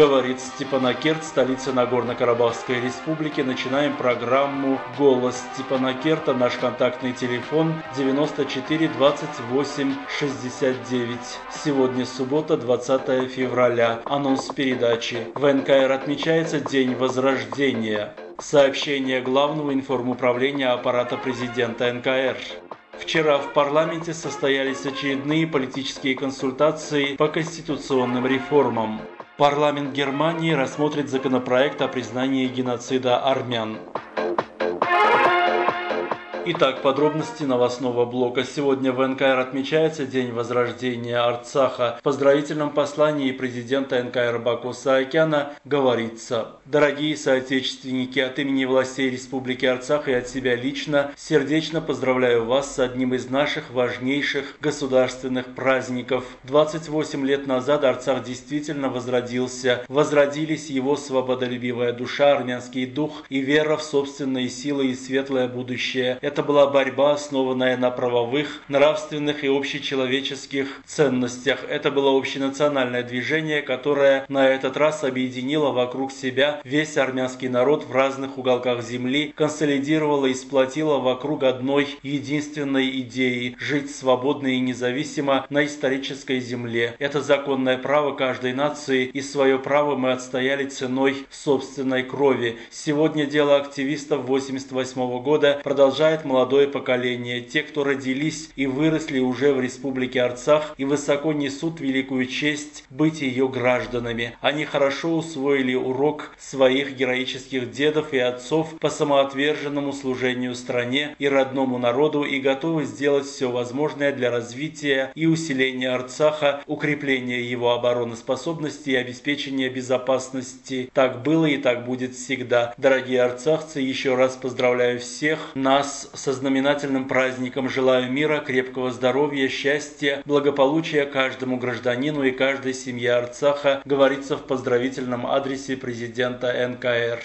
Говорит Степанакерт, столица Нагорно-Карабахской республики. Начинаем программу «Голос Степанакерта». Наш контактный телефон 94 28 69. Сегодня суббота, 20 февраля. Анонс передачи. В НКР отмечается День Возрождения. Сообщение Главного информуправления аппарата президента НКР. Вчера в парламенте состоялись очередные политические консультации по конституционным реформам. Парламент Германии рассмотрит законопроект о признании геноцида армян. Итак, подробности новостного блока. Сегодня в НКР отмечается День возрождения Арцаха. В поздравительном послании президента НКР Баку Саакяна говорится «Дорогие соотечественники, от имени властей Республики Арцах и от себя лично сердечно поздравляю вас с одним из наших важнейших государственных праздников. 28 лет назад Арцах действительно возродился. Возродились его свободолюбивая душа, армянский дух и вера в собственные силы и светлое будущее. Это была борьба, основанная на правовых, нравственных и общечеловеческих ценностях. Это было общенациональное движение, которое на этот раз объединило вокруг себя весь армянский народ в разных уголках земли, консолидировало и сплотило вокруг одной единственной идеи – жить свободно и независимо на исторической земле. Это законное право каждой нации, и свое право мы отстояли ценой собственной крови. Сегодня дело активистов 88 года продолжает воспитать молодое поколение, те, кто родились и выросли уже в Республике Арцах и высоко несут великую честь быть ее гражданами. Они хорошо усвоили урок своих героических дедов и отцов по самоотверженному служению стране и родному народу и готовы сделать все возможное для развития и усиления Арцаха, укрепления его обороноспособности и обеспечения безопасности. Так было и так будет всегда. Дорогие арцахцы, еще раз поздравляю всех нас со знаменательным праздником. Желаю мира, крепкого здоровья, счастья, благополучия каждому гражданину и каждой семье Арцаха, говорится в поздравительном адресе президента НКР.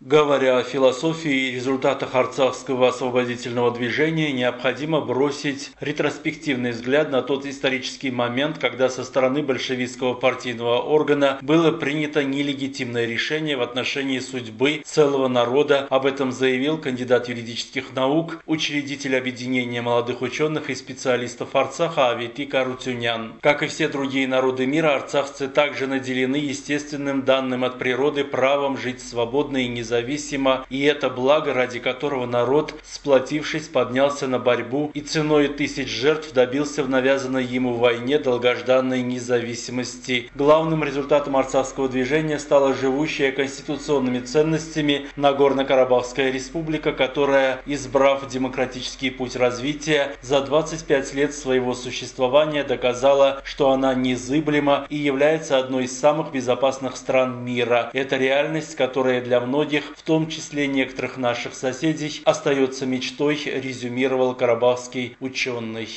Говоря о философии и результатах арцахского освободительного движения, необходимо бросить ретроспективный взгляд на тот исторический момент, когда со стороны большевистского партийного органа было принято нелегитимное решение в отношении судьбы целого народа. Об этом заявил кандидат юридических наук, учредитель объединения молодых ученых и специалистов Арцаха Авети Карутюнян. Как и все другие народы мира, арцахцы также наделены естественным данным от природы правом жить свободно и независимо независимо, и это благо, ради которого народ, сплотившись, поднялся на борьбу и ценой тысяч жертв добился в навязанной ему войне долгожданной независимости. Главным результатом арцахского движения стала живущая конституционными ценностями Нагорно-Карабахская республика, которая, избрав демократический путь развития, за 25 лет своего существования доказала, что она незыблема и является одной из самых безопасных стран мира. Это реальность, которая для многих многих, в том числе некоторых наших соседей, остается мечтой, резюмировал карабахский ученый.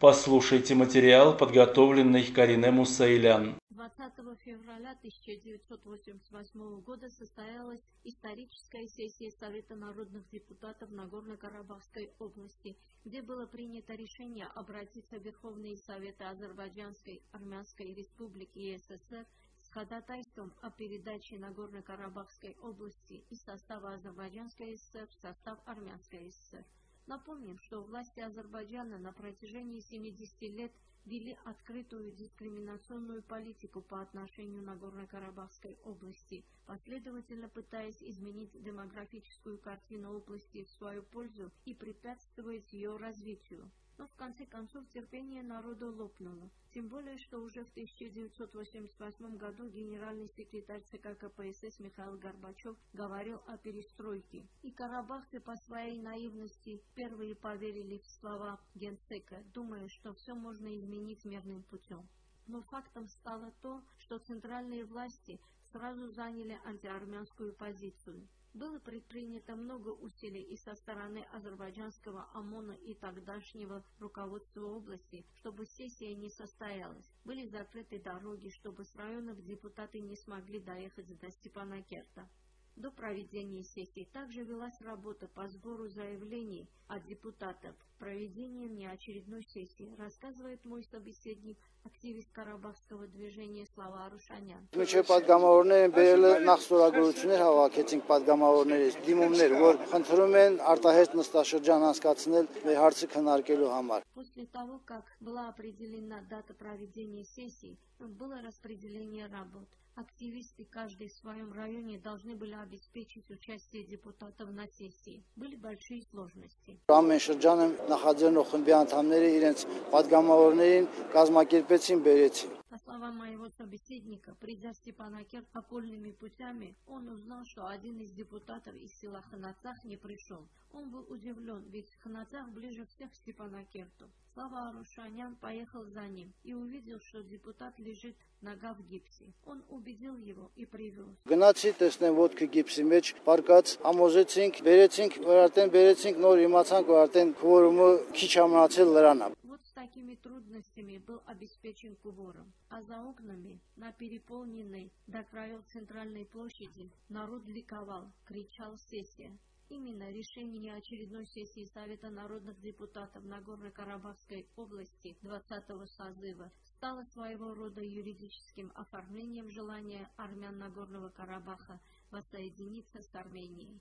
Послушайте материал, подготовленный Карине Мусаилян. 20 февраля 1988 года состоялась историческая сессия Совета народных депутатов Нагорно-Карабахской области, где было принято решение обратиться в Верховные Советы Азербайджанской Армянской Республики и СССР ходатайством о передаче Нагорно-Карабахской области из состава Азербайджанской ССР в состав Армянской ССР. Напомним, что власти Азербайджана на протяжении 70 лет вели открытую дискриминационную политику по отношению Нагорно-Карабахской области, последовательно пытаясь изменить демографическую картину области в свою пользу и препятствовать ее развитию. Но в конце концов терпение народа лопнуло. Тем более, что уже в 1988 году генеральный секретарь ЦК КПСС Михаил Горбачев говорил о перестройке. И карабахцы по своей наивности впервые поверили в слова генсека, думая, что все можно изменить мирным путем. Но фактом стало то, что центральные власти сразу заняли антиармянскую позицию. Было предпринято много усилий и со стороны азербайджанского ОМОНа и тогдашнего руководства области, чтобы сессия не состоялась. Были закрыты дороги, чтобы с районов депутаты не смогли доехать до Степанакерта. До проведения сессии также велась работа по сбору заявлений от депутатов проведение внеочередной сессии, рассказывает мой собеседник, активист Карабахского движения Слава Арушанян. Մինչև падգամավորներ են բերել նախ ստորագրություններ հավաքեցինք падգամավորներից, դիմումներ, որ խնդրում են արտահերտ նստաշրջան անցկացնել մեր հարցը քննարկելու համար։ После того, как была определена дата проведения сессии, было распределение работ. Активисты каждый в своем районе должны были обеспечить участие депутатов на сессии. Были большие сложности. Ամեն շրջանում նախաձեռնող խմբի անդամները իրենց падգամավորներին կազմակերպեցին, բերեցին։ словам моего собеседника, придя в Степанакер окольными путями, он узнал, что один из депутатов из села Ханацах не пришел. Он был удивлен, ведь Ханацах ближе всех к Степанакерту. Слава Арушанян поехал за ним и увидел, что депутат лежит նագավ գիպսի։ Он убедил его и привез. Գնացի, տեսնեմ ոդկը գիպսի մեջ պարկած, համոզեցինք, բերեցինք, որ արդեն բերեցինք նոր իմացանք, որ արդեն քվորումը поэтому Кичам рано. Вот с такими трудностями был обеспечен кувором, а за окнами, на переполненной до краев центральной площади, народ ликовал, кричал сессия. Именно решение очередной сессии Совета народных депутатов Нагорно-Карабахской области 20-го созыва стало своего рода юридическим оформлением желания армян Нагорного Карабаха воссоединиться с Арменией.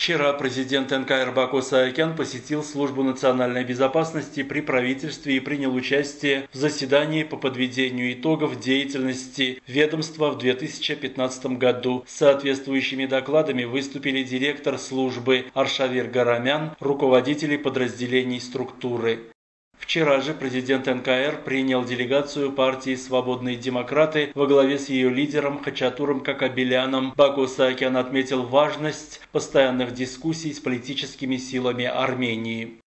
Вчера президент НКР Баку Саакян посетил службу национальной безопасности при правительстве и принял участие в заседании по подведению итогов деятельности ведомства в 2015 году. С соответствующими докладами выступили директор службы Аршавир Гарамян, руководители подразделений структуры. Вчера же президент НКР принял делегацию партии «Свободные демократы» во главе с ее лидером Хачатуром Какабеляном. Баку Саакян отметил важность постоянных дискуссий с политическими силами Армении.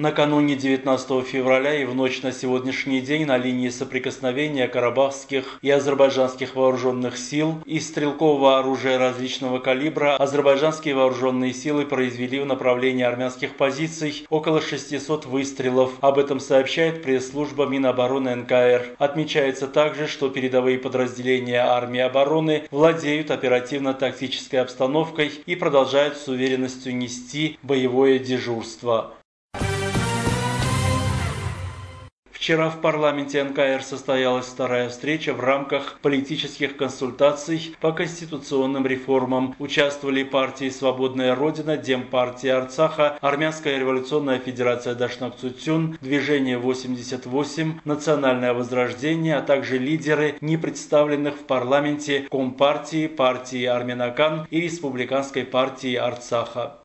Накануне 19 февраля и в ночь на сегодняшний день на линии соприкосновения карабахских и азербайджанских вооруженных сил и стрелкового оружия различного калибра азербайджанские вооруженные силы произвели в направлении армянских позиций около 600 выстрелов. Об этом сообщает пресс-служба Минобороны НКР. Отмечается также, что передовые подразделения армии обороны владеют оперативно-тактической обстановкой и продолжают с уверенностью нести боевое дежурство. Вчера в парламенте НКР состоялась вторая встреча в рамках политических консультаций по конституционным реформам. Участвовали партии «Свободная Родина», Демпартия Арцаха, Армянская революционная федерация Дашнак Цутюн, Движение 88, Национальное возрождение, а также лидеры непредставленных в парламенте Компартии, партии Арменакан и Республиканской партии Арцаха.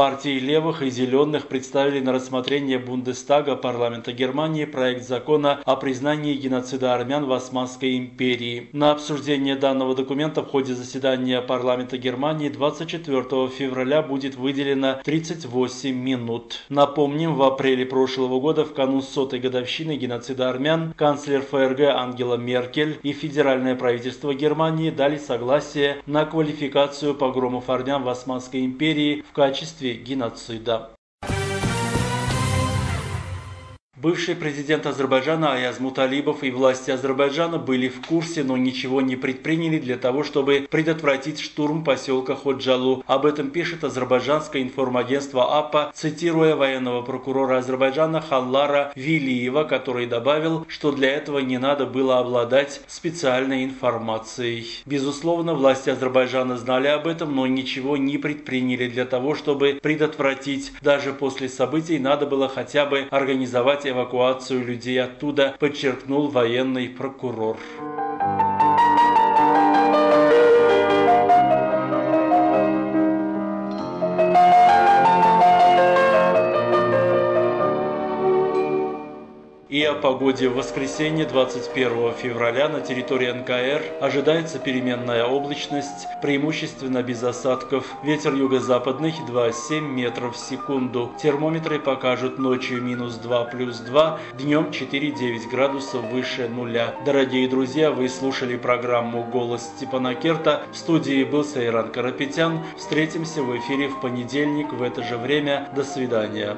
Партии левых и зеленых представили на рассмотрение Бундестага парламента Германии проект закона о признании геноцида армян в Османской империи. На обсуждение данного документа в ходе заседания парламента Германии 24 февраля будет выделено 38 минут. Напомним, в апреле прошлого года в канун сотой годовщины геноцида армян канцлер ФРГ Ангела Меркель и федеральное правительство Германии дали согласие на квалификацию погромов армян в Османской империи в качестве геноцида. Бывший президент Азербайджана Аяз Муталибов и власти Азербайджана были в курсе, но ничего не предприняли для того, чтобы предотвратить штурм поселка Ходжалу. Об этом пишет азербайджанское информагентство АПА, цитируя военного прокурора Азербайджана Халлара Вилиева, который добавил, что для этого не надо было обладать специальной информацией. Безусловно, власти Азербайджана знали об этом, но ничего не предприняли для того, чтобы предотвратить. Даже после событий надо было хотя бы организовать эвакуацию людей оттуда, подчеркнул военный прокурор. О погоде в воскресенье 21 февраля на территории НКР ожидается переменная облачность, преимущественно без осадков. Ветер юго-западный 2,7 метров в секунду. Термометры покажут ночью минус 2 плюс 2, днем 4,9 градусов выше нуля. Дорогие друзья, вы слушали программу «Голос Степана Керта». В студии был Сайран Карапетян. Встретимся в эфире в понедельник в это же время. До свидания.